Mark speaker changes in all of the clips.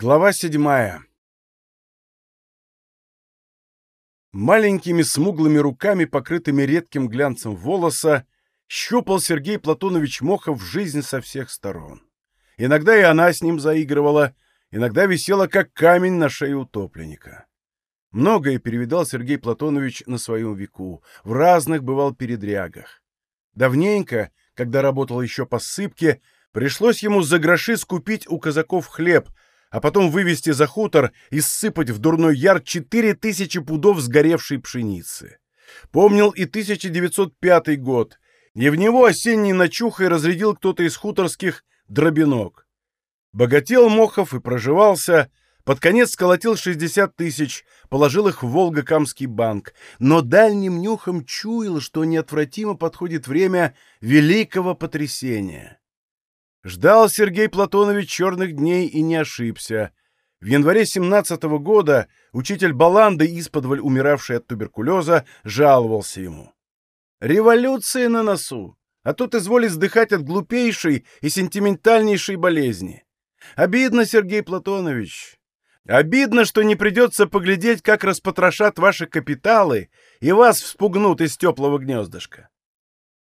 Speaker 1: Глава седьмая Маленькими смуглыми руками, покрытыми редким глянцем волоса, щупал Сергей Платонович Мохов жизнь со всех сторон. Иногда и она с ним заигрывала, иногда висела как камень на шее утопленника. Многое перевидал Сергей Платонович на своем веку, в разных бывал передрягах. Давненько, когда работал еще по ссыпке, пришлось ему за гроши скупить у казаков хлеб — а потом вывести за хутор и ссыпать в дурной яр четыре тысячи пудов сгоревшей пшеницы. Помнил и 1905 год, и в него осенней ночухой разрядил кто-то из хуторских дробинок. Богател Мохов и проживался, под конец сколотил 60 тысяч, положил их в Волгокамский банк, но дальним нюхом чуял, что неотвратимо подходит время великого потрясения. Ждал Сергей Платонович черных дней и не ошибся. В январе 17 -го года учитель Баланды, исподволь умиравший от туберкулеза, жаловался ему. «Революция на носу, а тут изволи сдыхать от глупейшей и сентиментальнейшей болезни. Обидно, Сергей Платонович. Обидно, что не придется поглядеть, как распотрошат ваши капиталы и вас вспугнут из теплого гнездышка».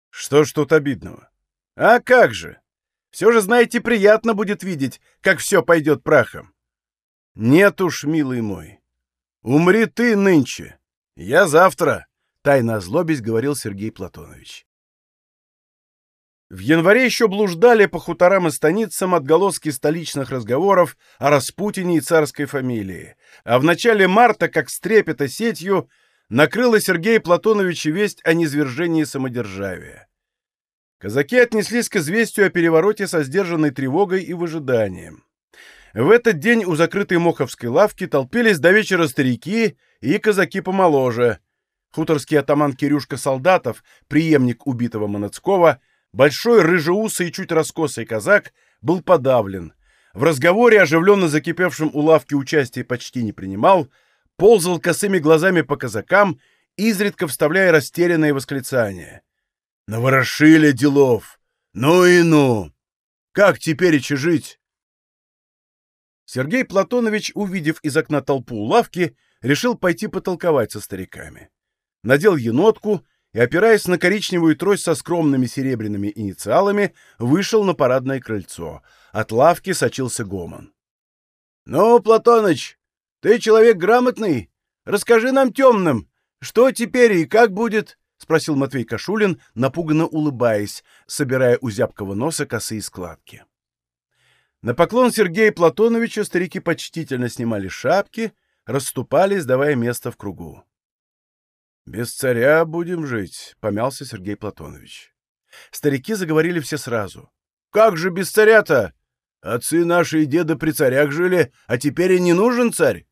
Speaker 1: «Что ж тут обидного?» «А как же!» Все же, знаете, приятно будет видеть, как все пойдет прахом. Нет уж, милый мой. Умри ты нынче. Я завтра, — тайно озлобясь говорил Сергей Платонович. В январе еще блуждали по хуторам и станицам отголоски столичных разговоров о Распутине и царской фамилии, а в начале марта, как с трепета сетью, накрыла Сергея Платоновича весть о низвержении самодержавия. Казаки отнеслись к известию о перевороте со сдержанной тревогой и выжиданием. В этот день у закрытой моховской лавки толпились до вечера старики и казаки помоложе. Хуторский атаман Кирюшка Солдатов, преемник убитого Манацкого, большой рыжеусый и чуть раскосый казак, был подавлен. В разговоре, оживленно закипевшем у лавки участие почти не принимал, ползал косыми глазами по казакам, изредка вставляя растерянные восклицания. Наворошили делов. Ну и ну! Как теперь жить? Сергей Платонович, увидев из окна толпу у лавки, решил пойти потолковать со стариками. Надел енотку и, опираясь на коричневую трость со скромными серебряными инициалами, вышел на парадное крыльцо. От лавки сочился гомон. — Ну, Платоныч, ты человек грамотный. Расскажи нам темным, что теперь и как будет? — спросил Матвей Кашулин, напуганно улыбаясь, собирая у зябкого носа косые складки. На поклон Сергея Платоновича старики почтительно снимали шапки, расступались, давая место в кругу. «Без царя будем жить», — помялся Сергей Платонович. Старики заговорили все сразу. «Как же без царя-то? Отцы наши и деды при царях жили, а теперь и не нужен царь.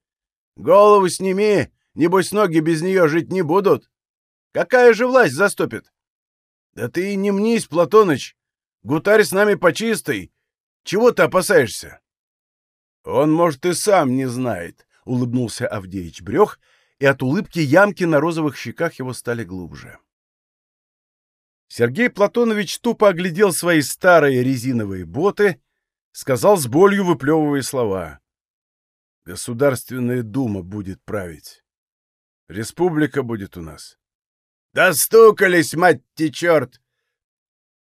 Speaker 1: Голову сними, небось ноги без нее жить не будут. Какая же власть заступит? Да ты не мнись, Платоныч. Гутарь с нами почистый. Чего ты опасаешься? Он, может, и сам не знает, — улыбнулся Авдеич Брех, и от улыбки ямки на розовых щеках его стали глубже. Сергей Платонович тупо оглядел свои старые резиновые боты, сказал с болью выплевывая слова. Государственная дума будет править. Республика будет у нас. Достукались, мать-те черт!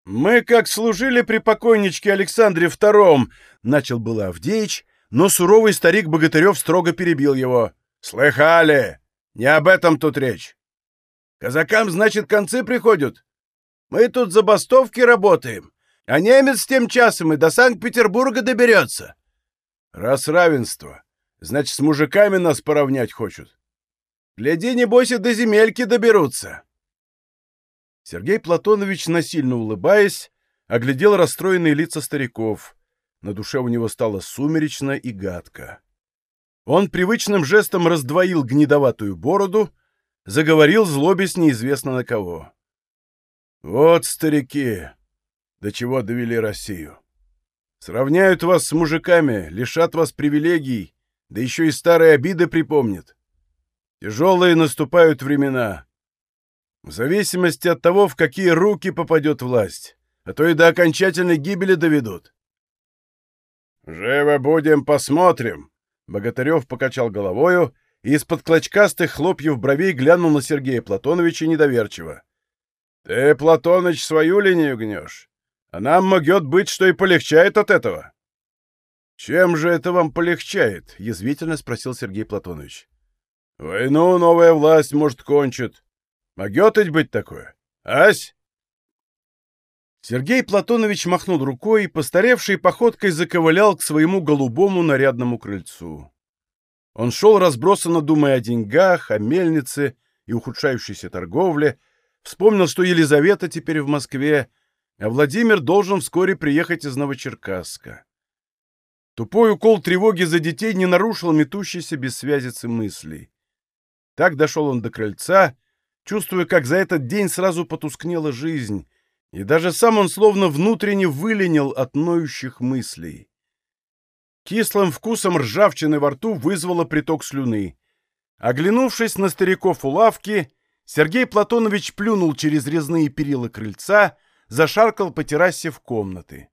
Speaker 1: Мы как служили при покойничке Александре II, начал было Авдеич, но суровый старик Богатырев строго перебил его. Слыхали? Не об этом тут речь. Казакам, значит, концы приходят. Мы тут забастовки работаем, а немец тем часом и до Санкт-Петербурга доберется. Раз равенство, значит, с мужиками нас поравнять хочут. Гляди, небось, и до земельки доберутся. Сергей Платонович, насильно улыбаясь, оглядел расстроенные лица стариков. На душе у него стало сумеречно и гадко. Он привычным жестом раздвоил гнедоватую бороду, заговорил злобясь неизвестно на кого. «Вот, старики, до чего довели Россию. Сравняют вас с мужиками, лишат вас привилегий, да еще и старые обиды припомнят. Тяжелые наступают времена. В зависимости от того, в какие руки попадет власть, а то и до окончательной гибели доведут. «Живо будем, посмотрим!» Богатырев покачал головою и из-под клочкастых хлопьев бровей глянул на Сергея Платоновича недоверчиво. «Ты, Платоныч, свою линию гнешь, а нам могет быть, что и полегчает от этого». «Чем же это вам полегчает?» — язвительно спросил Сергей Платонович. «Войну новая власть, может, кончит. Могет ведь быть такое? Ась?» Сергей Платонович махнул рукой и, постаревшей походкой, заковылял к своему голубому нарядному крыльцу. Он шел разбросанно, думая о деньгах, о мельнице и ухудшающейся торговле, вспомнил, что Елизавета теперь в Москве, а Владимир должен вскоре приехать из Новочеркасска. Тупой укол тревоги за детей не нарушил метущейся без связицы мыслей. Так дошел он до крыльца, чувствуя, как за этот день сразу потускнела жизнь, и даже сам он словно внутренне выленил от ноющих мыслей. Кислым вкусом ржавчины во рту вызвало приток слюны. Оглянувшись на стариков у лавки, Сергей Платонович плюнул через резные перила крыльца, зашаркал по террасе в комнаты.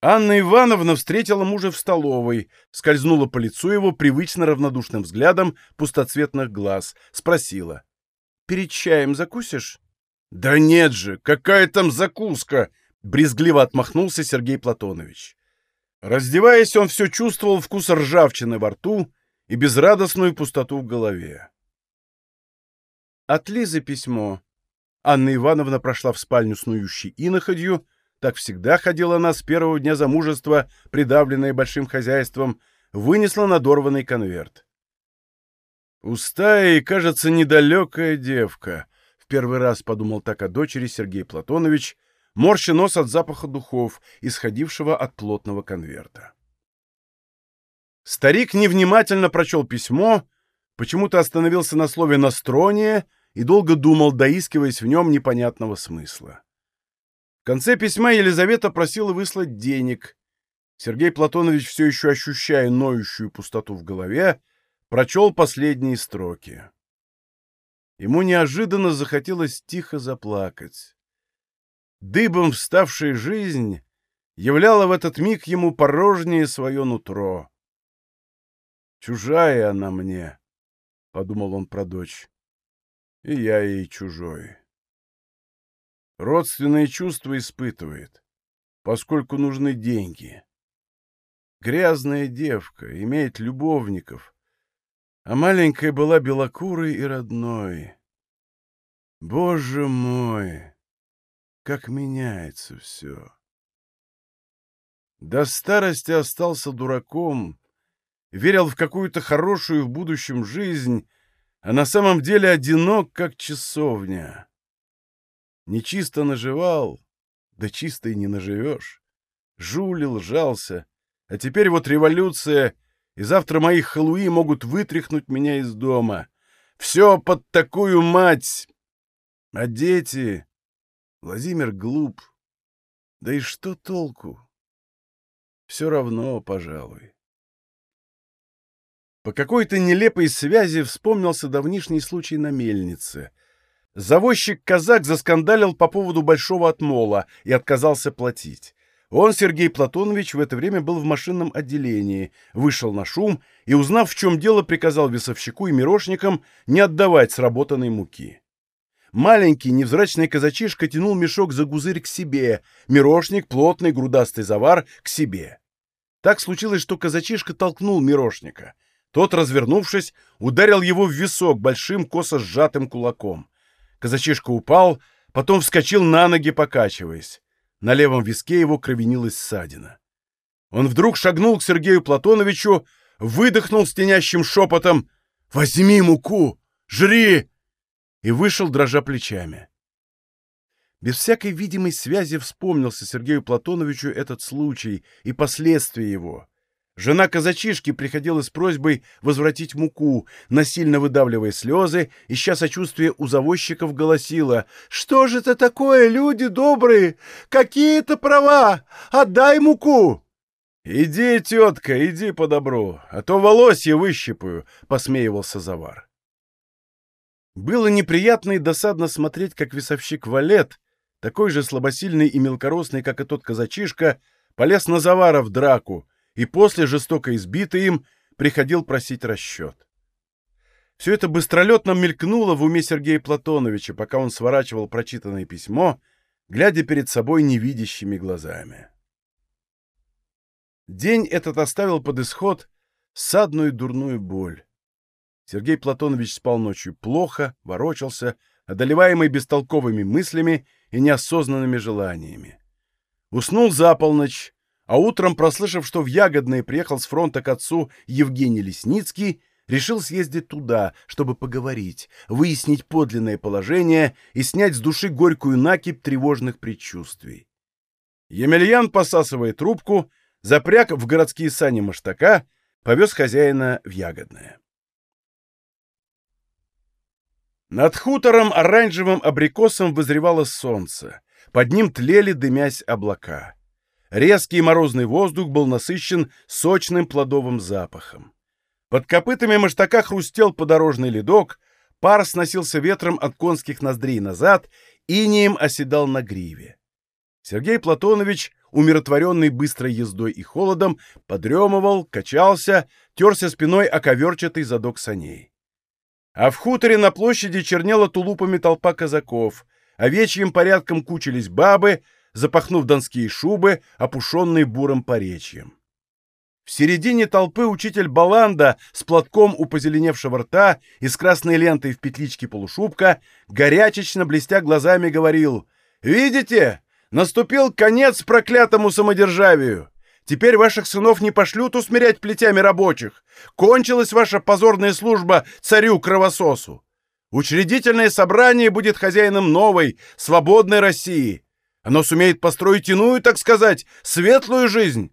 Speaker 1: Анна Ивановна встретила мужа в столовой, скользнула по лицу его привычно равнодушным взглядом пустоцветных глаз, спросила. — Перед чаем закусишь? «Да нет же, какая там закуска!» — брезгливо отмахнулся Сергей Платонович. Раздеваясь, он все чувствовал вкус ржавчины во рту и безрадостную пустоту в голове. От Лизы письмо. Анна Ивановна прошла в спальню снующей иноходью, так всегда ходила она с первого дня замужества, придавленная большим хозяйством, вынесла надорванный конверт. Устая и, кажется, недалекая девка, первый раз подумал так о дочери Сергей Платонович, морща нос от запаха духов, исходившего от плотного конверта. Старик невнимательно прочел письмо, почему-то остановился на слове «настроение» и долго думал, доискиваясь в нем непонятного смысла. В конце письма Елизавета просила выслать денег. Сергей Платонович, все еще ощущая ноющую пустоту в голове, прочел последние строки. Ему неожиданно захотелось тихо заплакать. Дыбом вставшая жизнь являла в этот миг ему порожнее свое нутро. «Чужая она мне», — подумал он про дочь, — «и я ей чужой». Родственные чувства испытывает, поскольку нужны деньги. Грязная девка, имеет любовников, а маленькая была белокурой и родной. Боже мой, как меняется все! До старости остался дураком, верил в какую-то хорошую в будущем жизнь, а на самом деле одинок, как часовня. Нечисто наживал, да чисто и не наживешь. Жулил, жался, а теперь вот революция — и завтра мои халуи могут вытряхнуть меня из дома. Все под такую мать! А дети... Владимир глуп. Да и что толку? Все равно, пожалуй. По какой-то нелепой связи вспомнился давнишний случай на мельнице. Завозчик-казак заскандалил по поводу большого отмола и отказался платить. Он, Сергей Платонович, в это время был в машинном отделении, вышел на шум и, узнав, в чем дело, приказал весовщику и мирошникам не отдавать сработанной муки. Маленький невзрачный казачишка тянул мешок за гузырь к себе, мирошник, плотный грудастый завар, к себе. Так случилось, что казачишка толкнул мирошника. Тот, развернувшись, ударил его в висок большим косо сжатым кулаком. Казачишка упал, потом вскочил на ноги, покачиваясь. На левом виске его кровенилась ссадина. Он вдруг шагнул к Сергею Платоновичу, выдохнул стенящим шепотом «Возьми муку! Жри!» и вышел, дрожа плечами. Без всякой видимой связи вспомнился Сергею Платоновичу этот случай и последствия его. Жена казачишки приходила с просьбой возвратить муку, насильно выдавливая слезы, ища сочувствия у завозчиков, голосила «Что же это такое, люди добрые? Какие-то права! Отдай муку!» «Иди, тетка, иди по добру, а то волосье выщипаю», — посмеивался Завар. Было неприятно и досадно смотреть, как весовщик Валет, такой же слабосильный и мелкоросный, как и тот казачишка, полез на Завара в драку, и после, жестоко избитый им, приходил просить расчет. Все это быстролетно мелькнуло в уме Сергея Платоновича, пока он сворачивал прочитанное письмо, глядя перед собой невидящими глазами. День этот оставил под исход садную дурную боль. Сергей Платонович спал ночью плохо, ворочался, одолеваемый бестолковыми мыслями и неосознанными желаниями. Уснул за полночь, а утром, прослышав, что в Ягодное приехал с фронта к отцу Евгений Лесницкий, решил съездить туда, чтобы поговорить, выяснить подлинное положение и снять с души горькую накипь тревожных предчувствий. Емельян, посасывая трубку, запряг в городские сани маштака, повез хозяина в Ягодное. Над хутором оранжевым абрикосом вызревало солнце. Под ним тлели, дымясь, облака. Резкий морозный воздух был насыщен сочным плодовым запахом. Под копытами маштака хрустел подорожный ледок, пар сносился ветром от конских ноздрей назад, инием оседал на гриве. Сергей Платонович, умиротворенный быстрой ездой и холодом, подремывал, качался, терся спиной о коверчатый задок саней. А в хуторе на площади чернела тулупами толпа казаков, овечьим порядком кучились бабы, запахнув донские шубы, опушенные бурым поречьем. В середине толпы учитель Баланда с платком у позеленевшего рта и с красной лентой в петличке полушубка, горячечно блестя глазами, говорил «Видите, наступил конец проклятому самодержавию! Теперь ваших сынов не пошлют усмирять плетями рабочих. Кончилась ваша позорная служба царю-кровососу. Учредительное собрание будет хозяином новой, свободной России. Оно сумеет построить иную, так сказать, светлую жизнь.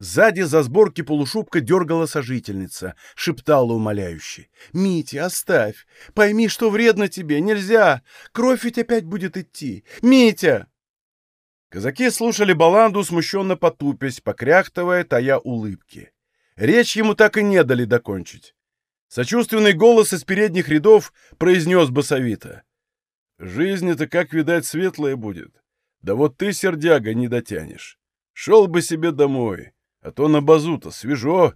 Speaker 1: Сзади за сборки полушубка дергала сожительница, шептала умоляюще. «Митя, оставь! Пойми, что вредно тебе, нельзя! Кровь ведь опять будет идти! Митя!» Казаки слушали баланду, смущенно потупясь, покряхтывая, тая улыбки. Речь ему так и не дали докончить. Сочувственный голос из передних рядов произнес басовито. «Жизнь это, как видать, светлая будет. Да вот ты, сердяга, не дотянешь. Шел бы себе домой, а то на базу-то свежо».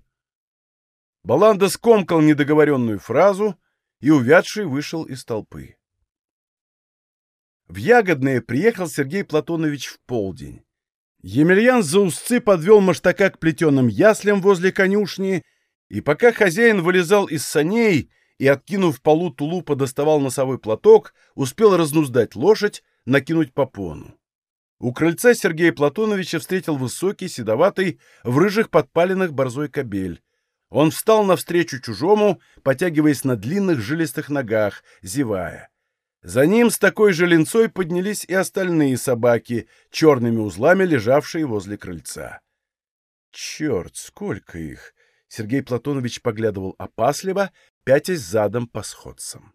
Speaker 1: Баланда скомкал недоговоренную фразу и увядший вышел из толпы. В Ягодное приехал Сергей Платонович в полдень. Емельян за узцы подвел маштака к плетеным яслям возле конюшни, и пока хозяин вылезал из саней и, откинув полу тулупа, доставал носовой платок, успел разнуздать лошадь, накинуть попону. У крыльца Сергея Платоновича встретил высокий, седоватый, в рыжих подпаленных борзой кобель. Он встал навстречу чужому, потягиваясь на длинных жилистых ногах, зевая. За ним с такой же линцой поднялись и остальные собаки, черными узлами лежавшие возле крыльца. «Черт, сколько их!» — Сергей Платонович поглядывал опасливо, пятясь задом по сходцам.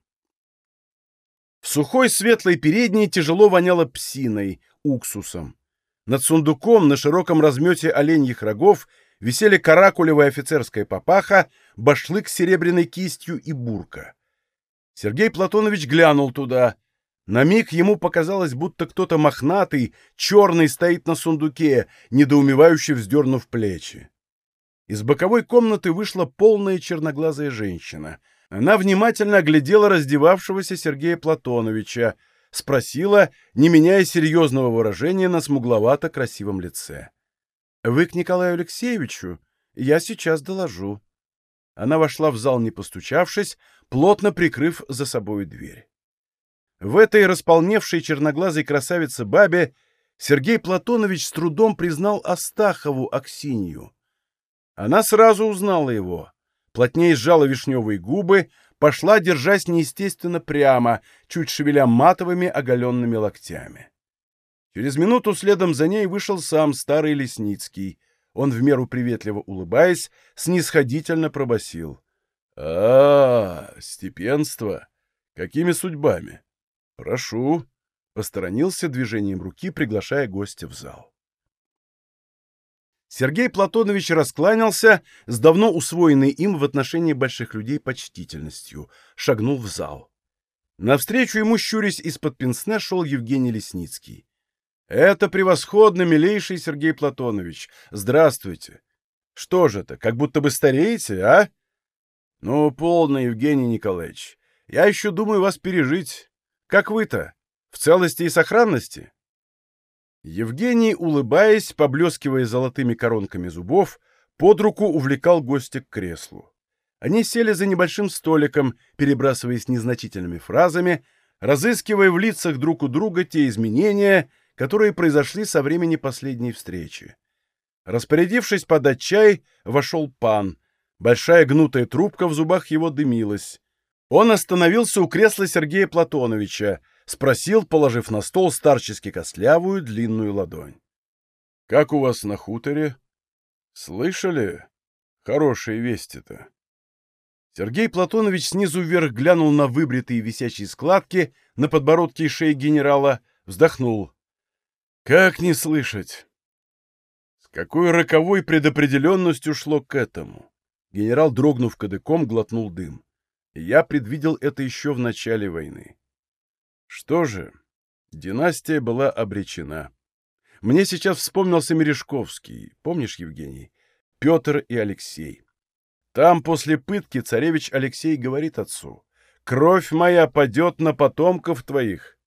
Speaker 1: В сухой светлой передней тяжело воняло псиной, уксусом. Над сундуком на широком размете оленьих рогов висели каракулевая офицерская папаха, башлык с серебряной кистью и бурка. Сергей Платонович глянул туда. На миг ему показалось, будто кто-то мохнатый, черный стоит на сундуке, недоумевающе вздернув плечи. Из боковой комнаты вышла полная черноглазая женщина. Она внимательно оглядела раздевавшегося Сергея Платоновича, спросила, не меняя серьезного выражения на смугловато-красивом лице. — Вы к Николаю Алексеевичу? Я сейчас доложу. Она вошла в зал, не постучавшись, плотно прикрыв за собой дверь. В этой располневшей черноглазой красавице бабе Сергей Платонович с трудом признал Астахову Аксинью. Она сразу узнала его, плотнее сжала вишневые губы, пошла, держась неестественно прямо, чуть шевеля матовыми оголенными локтями. Через минуту следом за ней вышел сам старый Лесницкий. Он, в меру приветливо улыбаясь, снисходительно пробасил. «А, степенство! Какими судьбами? Прошу!» Посторонился движением руки, приглашая гостя в зал. Сергей Платонович раскланялся с давно усвоенной им в отношении больших людей почтительностью, шагнул в зал. Навстречу ему, щурясь из-под пенсне, шел Евгений Лесницкий. Это превосходно, милейший Сергей Платонович. Здравствуйте. Что же это, как будто бы стареете, а? Ну, полно, Евгений Николаевич. Я еще думаю вас пережить. Как вы-то? В целости и сохранности? Евгений, улыбаясь, поблескивая золотыми коронками зубов, под руку увлекал гостя к креслу. Они сели за небольшим столиком, перебрасываясь незначительными фразами, разыскивая в лицах друг у друга те изменения, которые произошли со времени последней встречи. Распорядившись подать чай, вошел пан. Большая гнутая трубка в зубах его дымилась. Он остановился у кресла Сергея Платоновича, спросил, положив на стол старчески костлявую длинную ладонь. — Как у вас на хуторе? — Слышали? Хорошие вести-то. Сергей Платонович снизу вверх глянул на выбритые висячие складки на подбородке и шее генерала, вздохнул. Как не слышать? С какой роковой предопределенностью шло к этому? Генерал, дрогнув кадыком, глотнул дым. я предвидел это еще в начале войны. Что же, династия была обречена. Мне сейчас вспомнился Мережковский, помнишь, Евгений? Петр и Алексей. Там после пытки царевич Алексей говорит отцу, «Кровь моя падет на потомков твоих».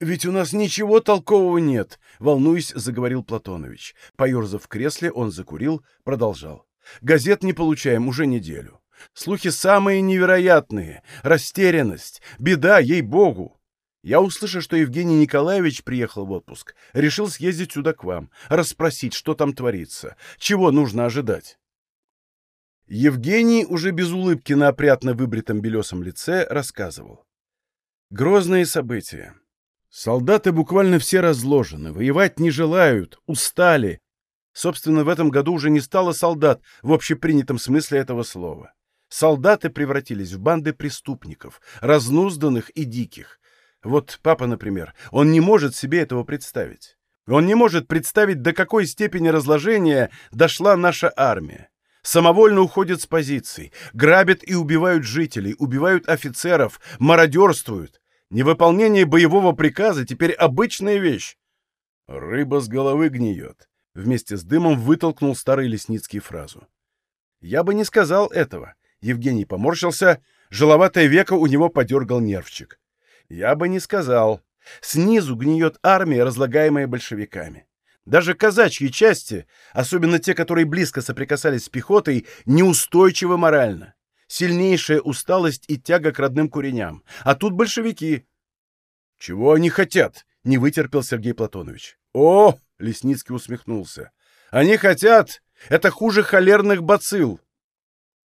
Speaker 1: «Ведь у нас ничего толкового нет», — волнуясь, заговорил Платонович. Поерзав в кресле, он закурил, продолжал. «Газет не получаем уже неделю. Слухи самые невероятные. Растерянность. Беда, ей-богу. Я, услышал, что Евгений Николаевич приехал в отпуск, решил съездить сюда к вам, расспросить, что там творится, чего нужно ожидать». Евгений, уже без улыбки на опрятно выбритом белесом лице, рассказывал. Грозные события. Солдаты буквально все разложены, воевать не желают, устали. Собственно, в этом году уже не стало солдат в общепринятом смысле этого слова. Солдаты превратились в банды преступников, разнузданных и диких. Вот папа, например, он не может себе этого представить. Он не может представить, до какой степени разложения дошла наша армия. Самовольно уходят с позиций, грабят и убивают жителей, убивают офицеров, мародерствуют. Невыполнение боевого приказа теперь обычная вещь. Рыба с головы гниет. Вместе с дымом вытолкнул старый Лесницкий фразу. Я бы не сказал этого. Евгений поморщился, жиловатое веко у него подергал нервчик. Я бы не сказал. Снизу гниет армия, разлагаемая большевиками. Даже казачьи части, особенно те, которые близко соприкасались с пехотой, неустойчивы морально сильнейшая усталость и тяга к родным куреням. А тут большевики. — Чего они хотят? — не вытерпел Сергей Платонович. — О! — Лесницкий усмехнулся. — Они хотят! Это хуже холерных бацилл.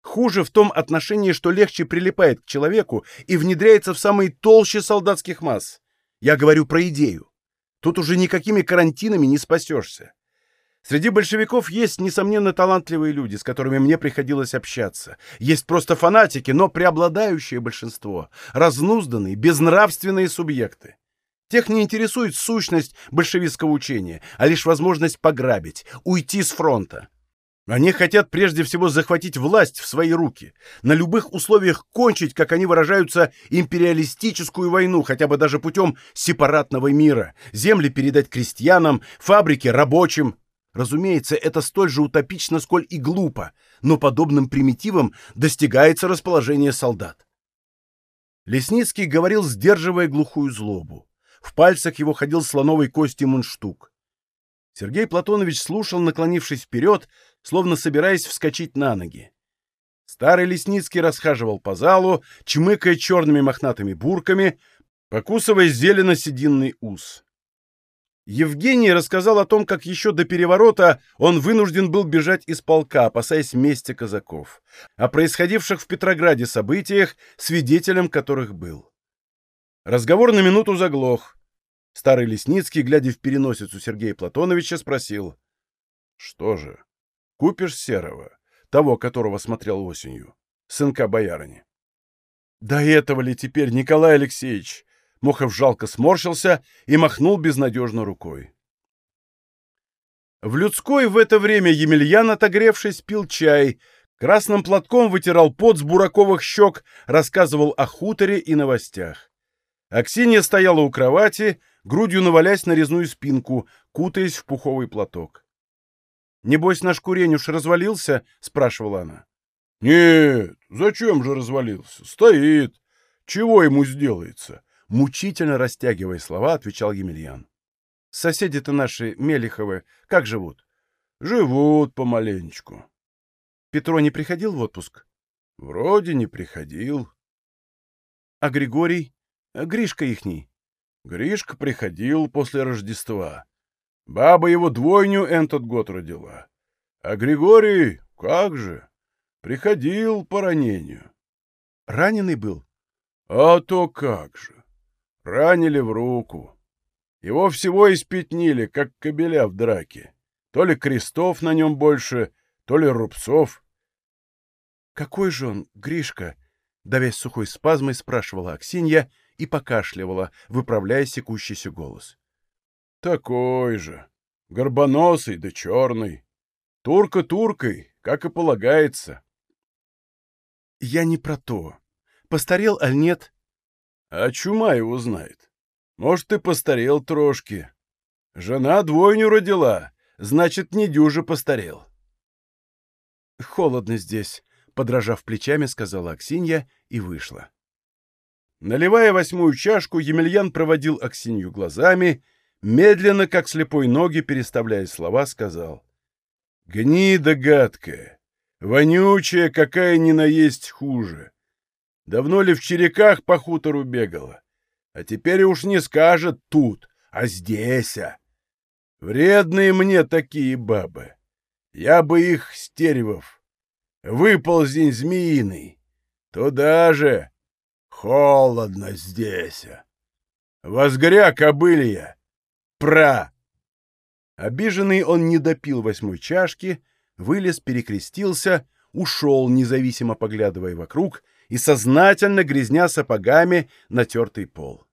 Speaker 1: Хуже в том отношении, что легче прилипает к человеку и внедряется в самые толще солдатских масс. Я говорю про идею. Тут уже никакими карантинами не спасешься. Среди большевиков есть, несомненно, талантливые люди, с которыми мне приходилось общаться. Есть просто фанатики, но преобладающее большинство — разнузданные, безнравственные субъекты. Тех не интересует сущность большевистского учения, а лишь возможность пограбить, уйти с фронта. Они хотят прежде всего захватить власть в свои руки, на любых условиях кончить, как они выражаются, империалистическую войну, хотя бы даже путем сепаратного мира, земли передать крестьянам, фабрики рабочим. Разумеется, это столь же утопично, сколь и глупо, но подобным примитивом достигается расположение солдат. Лесницкий говорил, сдерживая глухую злобу. В пальцах его ходил слоновой кости мундштук. Сергей Платонович слушал, наклонившись вперед, словно собираясь вскочить на ноги. Старый Лесницкий расхаживал по залу, чмыкая черными мохнатыми бурками, покусывая зелено-сединный ус. Евгений рассказал о том, как еще до переворота он вынужден был бежать из полка, опасаясь мести казаков, о происходивших в Петрограде событиях, свидетелем которых был. Разговор на минуту заглох. Старый Лесницкий, глядя в переносицу Сергея Платоновича, спросил. — Что же, купишь серого, того, которого смотрел осенью, сынка боярыни? — Да этого ли теперь, Николай Алексеевич? Мохов жалко сморщился и махнул безнадежно рукой. В людской в это время Емельян, отогревшись, пил чай, красным платком вытирал пот с бураковых щек, рассказывал о хуторе и новостях. Аксинья стояла у кровати, грудью навалясь на резную спинку, кутаясь в пуховый платок. «Небось, наш куренюш развалился?» — спрашивала она.
Speaker 2: «Нет, зачем же развалился? Стоит. Чего ему сделается?»
Speaker 1: Мучительно растягивая слова, отвечал Емельян. «Соседи-то наши, Мелиховы, как живут?»
Speaker 2: «Живут помаленечку».
Speaker 1: «Петро не приходил в отпуск?»
Speaker 2: «Вроде не приходил».
Speaker 1: «А Григорий? Гришка ихний?»
Speaker 2: «Гришка приходил после Рождества. Баба его двойню этот год родила. А Григорий, как же, приходил по ранению».
Speaker 1: «Раненый был?»
Speaker 2: «А то как же! Ранили в руку. Его всего испятнили, как кобеля в драке. То ли крестов на нем больше, то ли рубцов.
Speaker 1: «Какой же он, Гришка?» — давясь сухой спазмой, спрашивала Аксинья и покашливала, выправляя секущийся голос.
Speaker 2: «Такой же. Горбоносый да черный. Турка туркой, как и полагается».
Speaker 1: «Я не про то. Постарел, аль нет?»
Speaker 2: А чума его знает. Может, и постарел трошки. Жена двойню родила, значит, не дюже постарел.
Speaker 1: «Холодно здесь», — подражав плечами, сказала Аксинья и вышла.
Speaker 2: Наливая восьмую чашку, Емельян проводил Аксинью глазами, медленно, как слепой ноги, переставляя слова, сказал. «Гнида гадкая, вонючая, какая ни наесть хуже. Давно ли в череках по хутору бегала? А теперь уж не скажет тут, а здесь. А. Вредные мне такие бабы. Я бы их, стеревов, выползень змеиный. Туда же холодно здесь. А. Возгря кобылья, пра.
Speaker 1: Обиженный он не допил восьмой чашки, вылез, перекрестился, ушел, независимо поглядывая вокруг — и сознательно грязня сапогами натертый пол.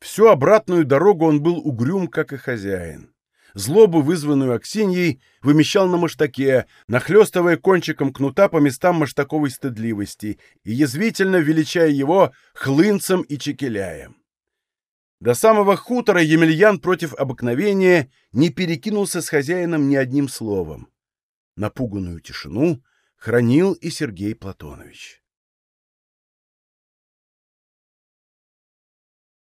Speaker 1: Всю обратную дорогу он был угрюм, как и хозяин. Злобу, вызванную Аксиньей, вымещал на маштаке, нахлестывая кончиком кнута по местам маштаковой стыдливости и язвительно величая его хлынцем и чекеляем. До самого хутора Емельян против обыкновения не перекинулся с хозяином ни одним словом. Напуганную тишину — хранил и Сергей Платонович.